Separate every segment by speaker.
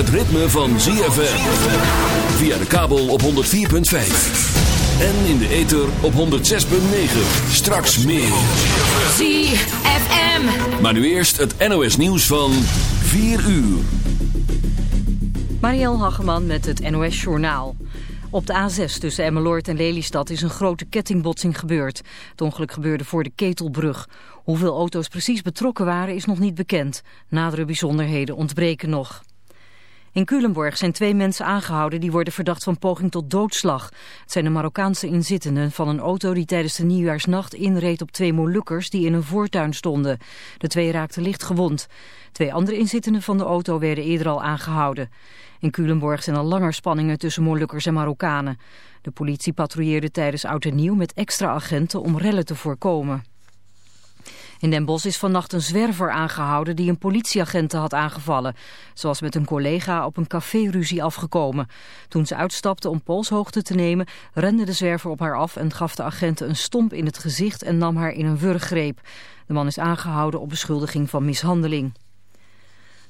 Speaker 1: Het ritme van ZFM. Via de kabel op 104.5. En in de ether op 106.9. Straks meer.
Speaker 2: ZFM.
Speaker 1: Maar nu eerst het NOS nieuws van 4 uur.
Speaker 3: Marielle Hageman met het NOS Journaal. Op de A6 tussen Emmeloord en Lelystad is een grote kettingbotsing gebeurd. Het ongeluk gebeurde voor de Ketelbrug. Hoeveel auto's precies betrokken waren is nog niet bekend. Nadere bijzonderheden ontbreken nog. In Culemborg zijn twee mensen aangehouden die worden verdacht van poging tot doodslag. Het zijn de Marokkaanse inzittenden van een auto die tijdens de nieuwjaarsnacht inreed op twee Molukkers die in een voortuin stonden. De twee raakten licht gewond. Twee andere inzittenden van de auto werden eerder al aangehouden. In Culemborg zijn al langer spanningen tussen Molukkers en Marokkanen. De politie patrouilleerde tijdens Oud en Nieuw met extra agenten om rellen te voorkomen. In Den Bosch is vannacht een zwerver aangehouden die een politieagent had aangevallen. Ze was met een collega op een café-ruzie afgekomen. Toen ze uitstapte om polshoogte te nemen, rende de zwerver op haar af en gaf de agenten een stomp in het gezicht en nam haar in een wurggreep. De man is aangehouden op beschuldiging van mishandeling.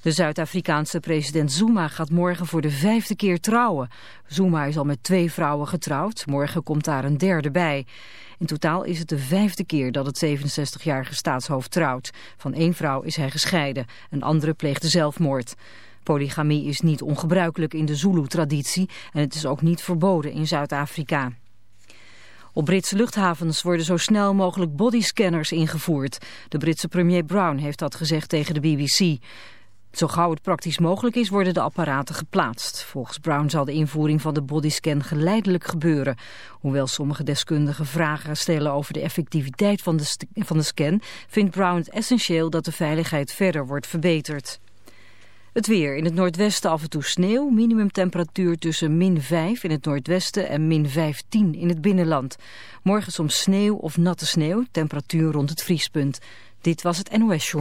Speaker 3: De Zuid-Afrikaanse president Zuma gaat morgen voor de vijfde keer trouwen. Zuma is al met twee vrouwen getrouwd. Morgen komt daar een derde bij. In totaal is het de vijfde keer dat het 67-jarige staatshoofd trouwt. Van één vrouw is hij gescheiden. Een andere pleegde zelfmoord. Polygamie is niet ongebruikelijk in de Zulu-traditie en het is ook niet verboden in Zuid-Afrika. Op Britse luchthavens worden zo snel mogelijk bodyscanners ingevoerd. De Britse premier Brown heeft dat gezegd tegen de BBC. Zo gauw het praktisch mogelijk is, worden de apparaten geplaatst. Volgens Brown zal de invoering van de bodyscan geleidelijk gebeuren. Hoewel sommige deskundigen vragen stellen over de effectiviteit van de, van de scan... vindt Brown het essentieel dat de veiligheid verder wordt verbeterd. Het weer. In het noordwesten af en toe sneeuw. Minimumtemperatuur tussen min 5 in het noordwesten en min 15 in het binnenland. Morgen soms sneeuw of natte sneeuw. Temperatuur rond het vriespunt. Dit was het NOS Show.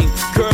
Speaker 1: me. Girl,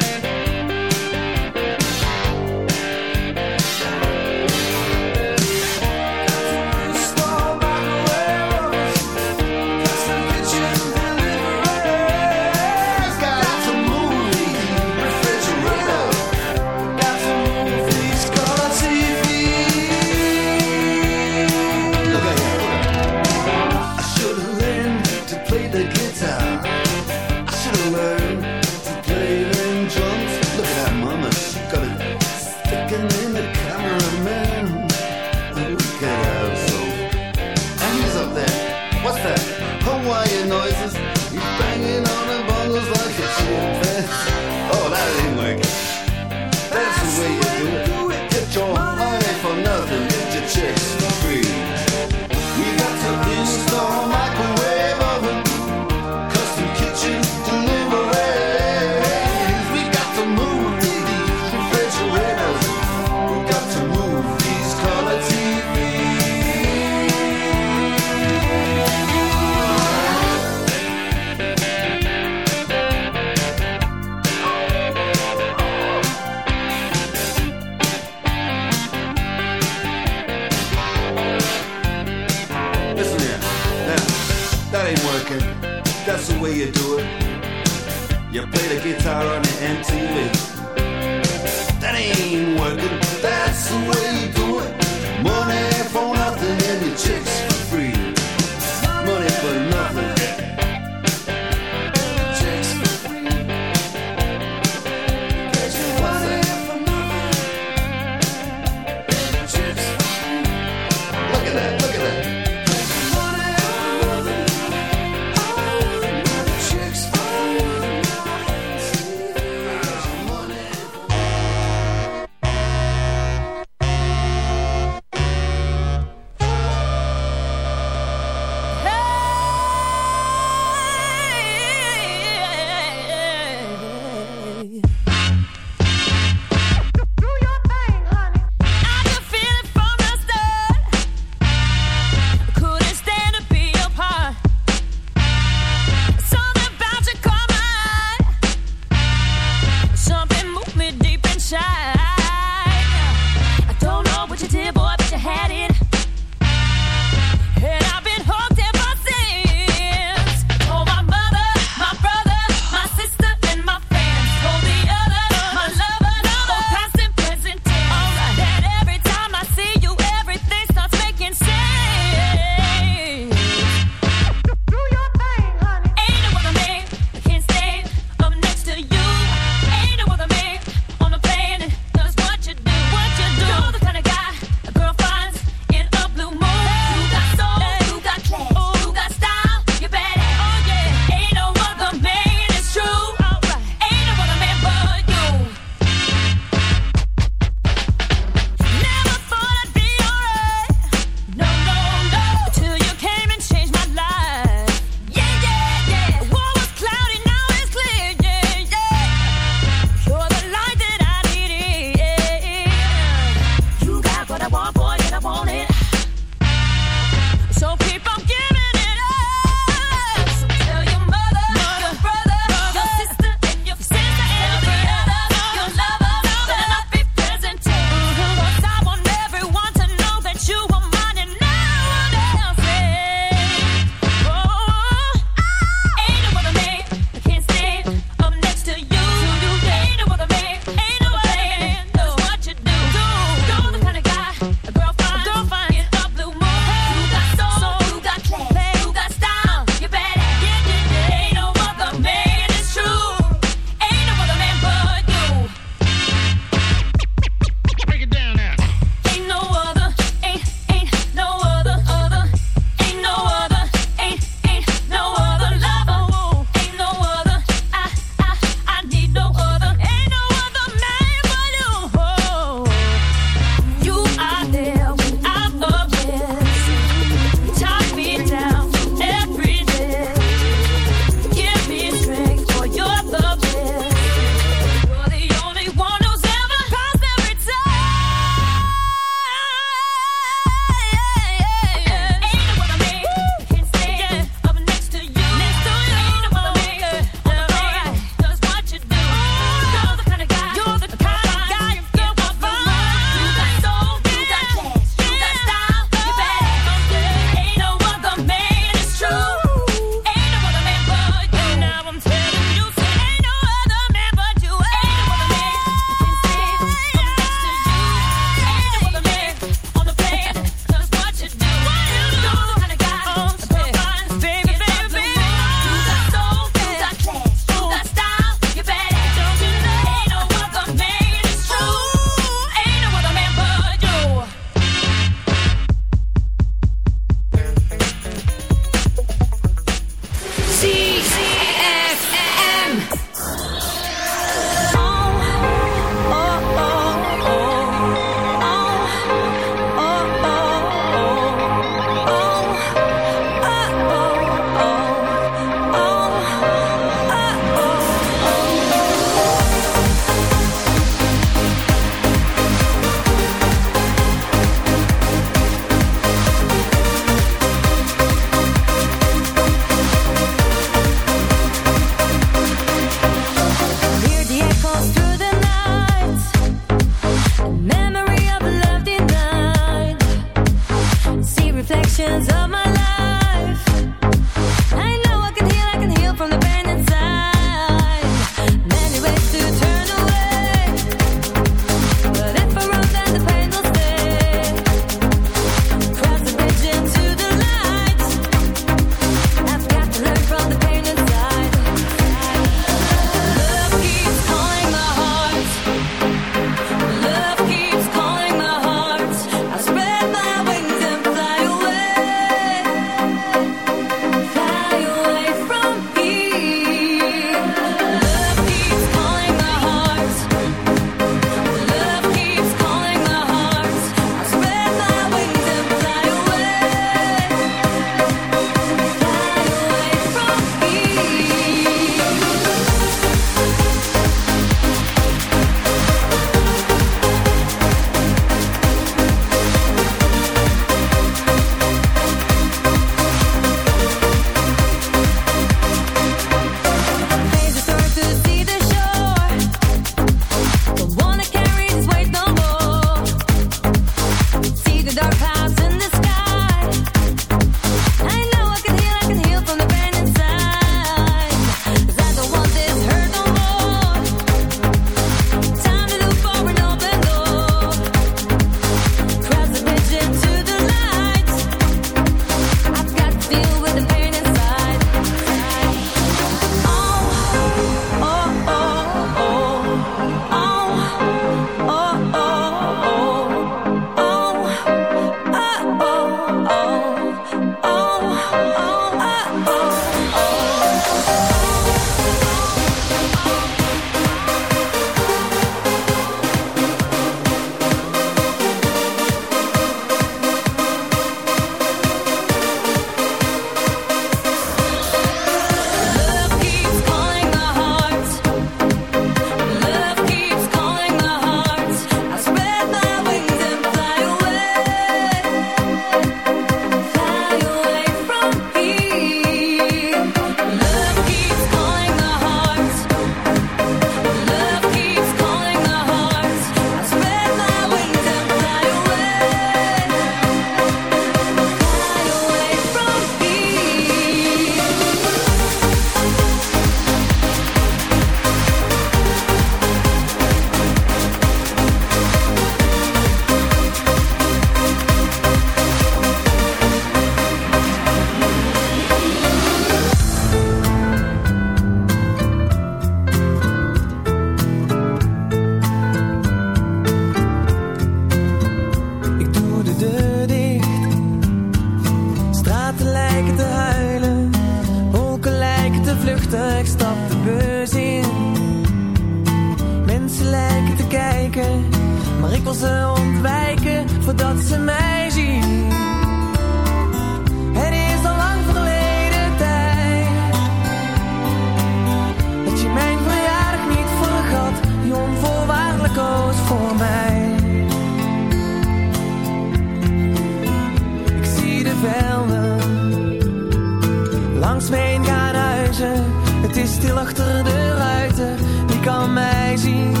Speaker 4: Achter de ruiten, wie kan mij zien?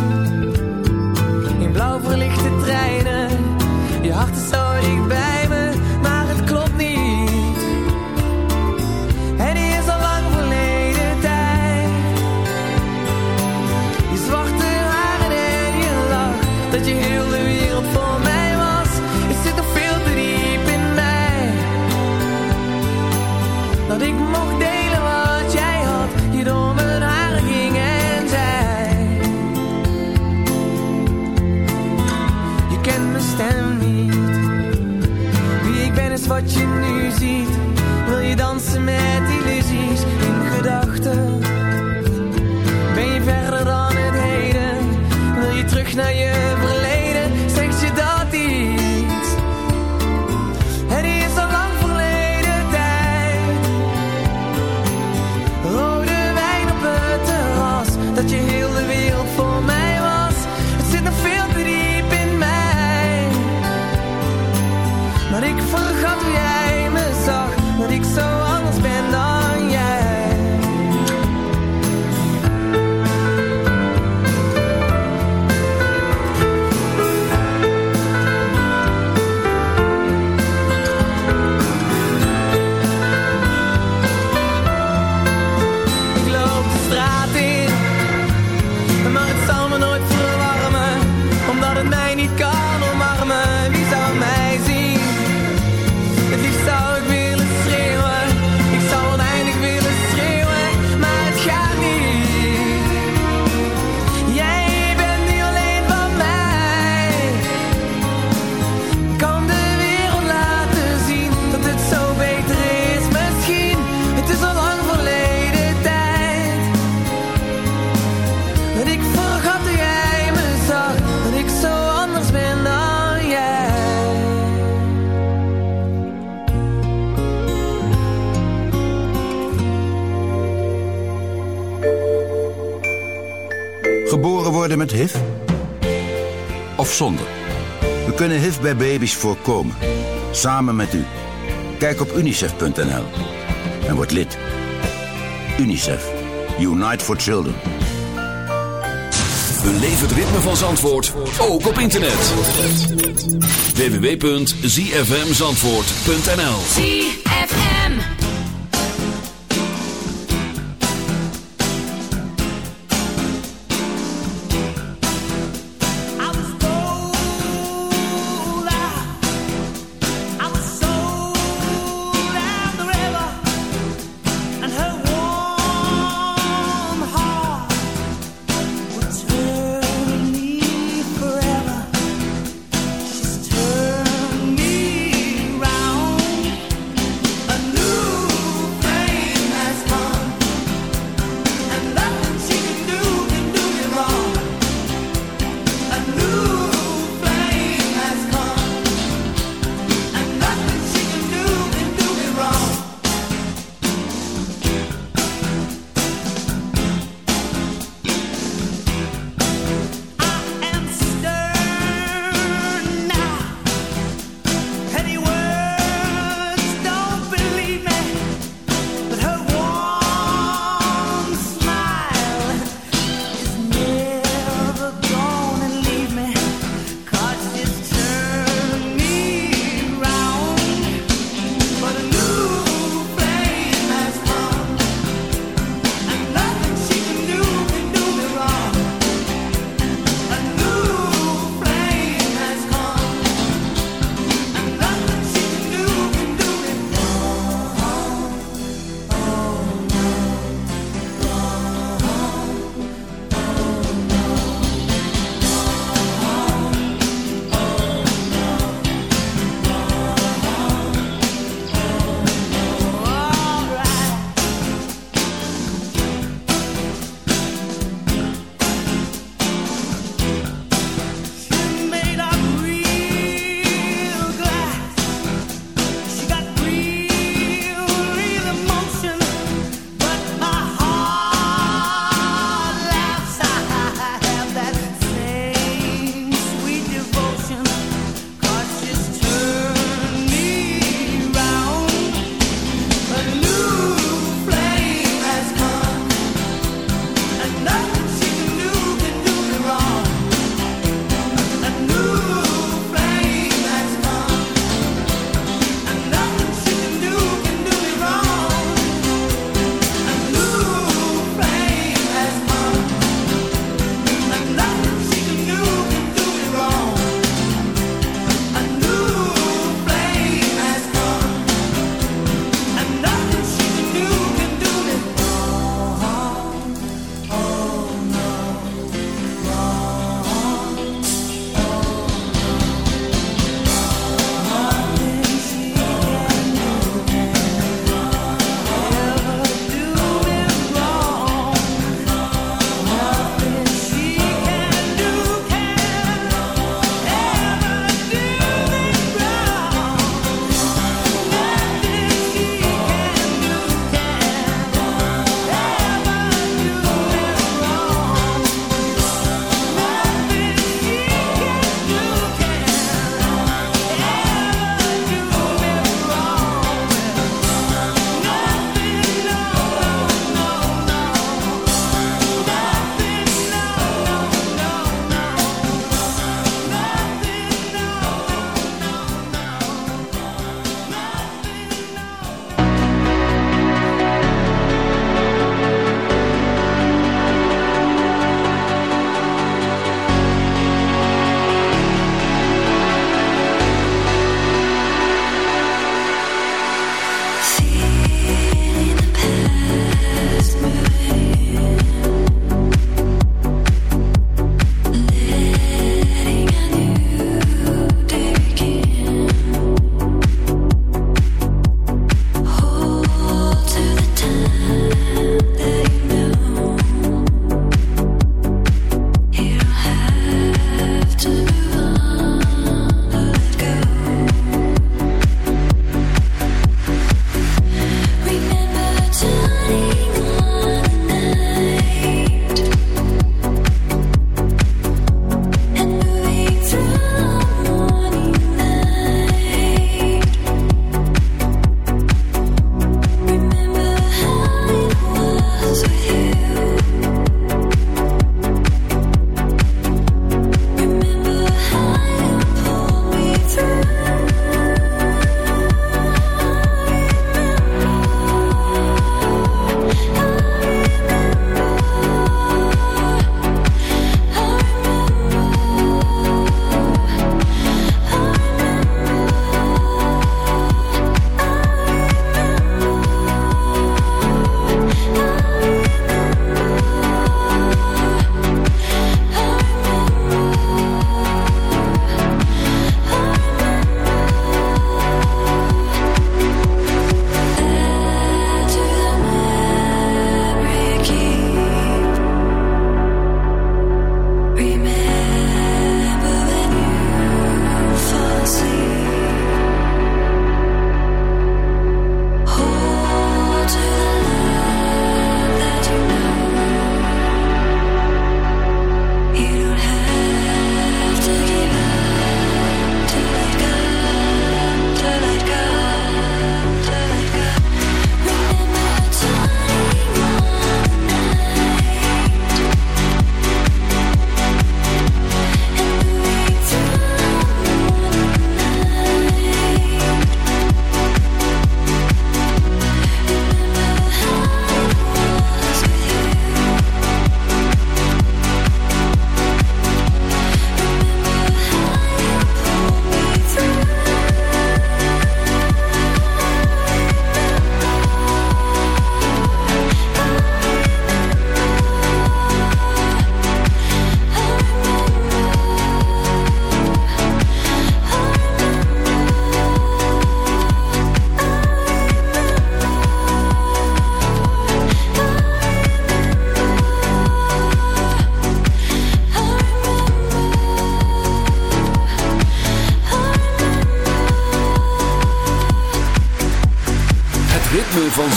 Speaker 5: Zonder? We kunnen HIV bij baby's voorkomen. Samen met u. Kijk op unicef.nl en word lid. UNICEF. Unite for Children.
Speaker 6: Beleef het ritme van Zandvoort, ook op internet. www.zfmzandvoort.nl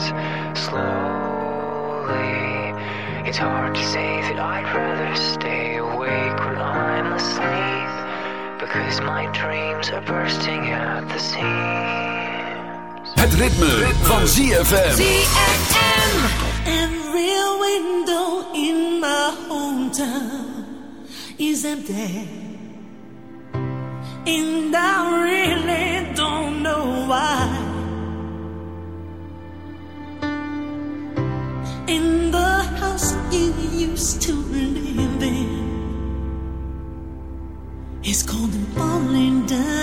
Speaker 4: starts slowly. It's hard to say that I'd rather stay awake when I'm asleep
Speaker 7: because my dreams are bursting at the seams.
Speaker 1: Het ritme, ritme. van ZFM.
Speaker 2: ZFM.
Speaker 6: Every window in my hometown is empty. And I really don't know why. used to living is cold and falling down.